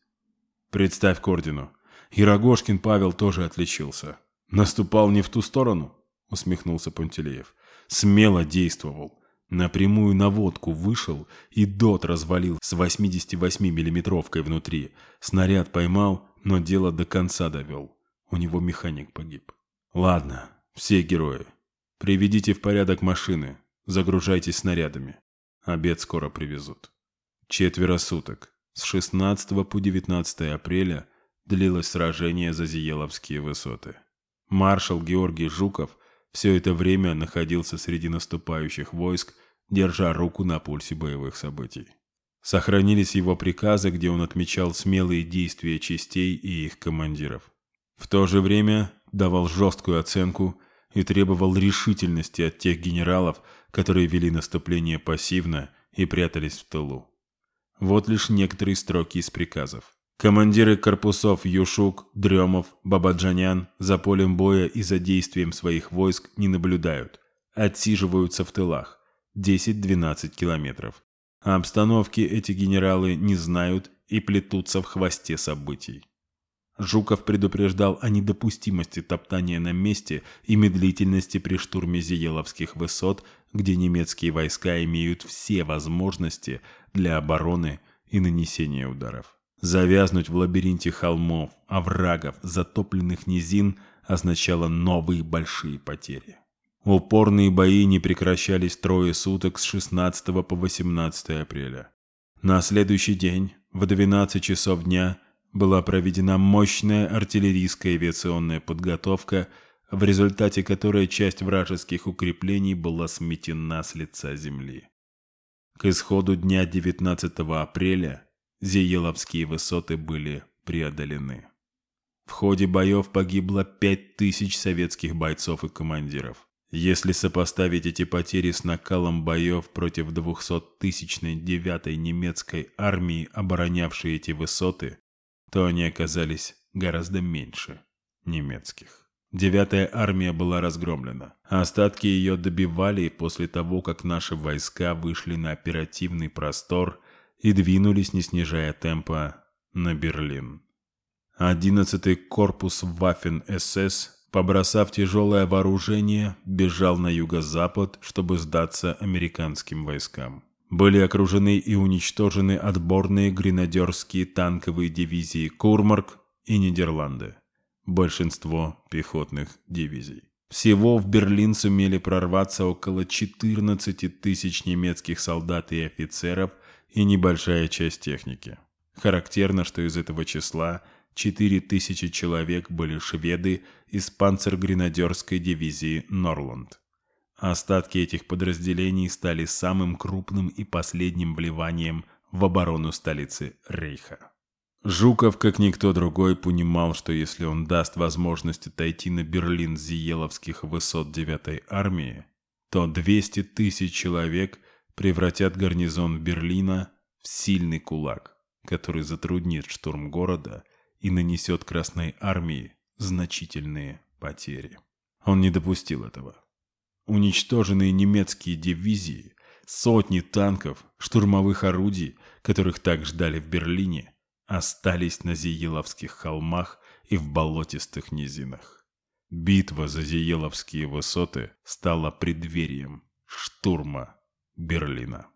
Представь к ордену. Ярогошкин Павел тоже отличился. Наступал не в ту сторону, усмехнулся Пантелеев. Смело действовал. На прямую наводку вышел, и ДОТ развалил с 88-миллиметровкой внутри. Снаряд поймал, но дело до конца довел. У него механик погиб. Ладно, все герои. Приведите в порядок машины, загружайтесь снарядами. Обед скоро привезут. Четверо суток. С 16 по 19 апреля длилось сражение за Зиеловские высоты. Маршал Георгий Жуков – все это время находился среди наступающих войск, держа руку на пульсе боевых событий. Сохранились его приказы, где он отмечал смелые действия частей и их командиров. В то же время давал жесткую оценку и требовал решительности от тех генералов, которые вели наступление пассивно и прятались в тылу. Вот лишь некоторые строки из приказов. Командиры корпусов Юшук, Дремов, Бабаджанян за полем боя и за действием своих войск не наблюдают. Отсиживаются в тылах. 10-12 километров. А обстановки эти генералы не знают и плетутся в хвосте событий. Жуков предупреждал о недопустимости топтания на месте и медлительности при штурме Зиеловских высот, где немецкие войска имеют все возможности для обороны и нанесения ударов. Завязнуть в лабиринте холмов, оврагов, затопленных низин а означало новые большие потери. Упорные бои не прекращались трое суток с 16 по 18 апреля. На следующий день, в 12 часов дня, была проведена мощная артиллерийская авиационная подготовка, в результате которой часть вражеских укреплений была сметена с лица земли. К исходу дня 19 апреля Зееловские высоты были преодолены. В ходе боев погибло 5000 советских бойцов и командиров. Если сопоставить эти потери с накалом боев против 200-тысячной 9 немецкой армии, оборонявшей эти высоты, то они оказались гораздо меньше немецких. Девятая армия была разгромлена. А остатки ее добивали после того, как наши войска вышли на оперативный простор – и двинулись, не снижая темпа, на Берлин. Одиннадцатый корпус Ваффен-СС, побросав тяжелое вооружение, бежал на юго-запад, чтобы сдаться американским войскам. Были окружены и уничтожены отборные гренадерские танковые дивизии «Курмарк» и «Нидерланды», большинство пехотных дивизий. Всего в Берлин сумели прорваться около 14 тысяч немецких солдат и офицеров – и небольшая часть техники. Характерно, что из этого числа 4000 человек были шведы из панцергренадерской дивизии «Норланд». Остатки этих подразделений стали самым крупным и последним вливанием в оборону столицы Рейха. Жуков, как никто другой, понимал, что если он даст возможность отойти на Берлин с Зиеловских высот 9-й армии, то 200 тысяч человек превратят гарнизон Берлина в сильный кулак, который затруднит штурм города и нанесет Красной Армии значительные потери. Он не допустил этого. Уничтоженные немецкие дивизии, сотни танков, штурмовых орудий, которых так ждали в Берлине, остались на Зиеловских холмах и в болотистых низинах. Битва за Зиеловские высоты стала преддверием штурма Берлина.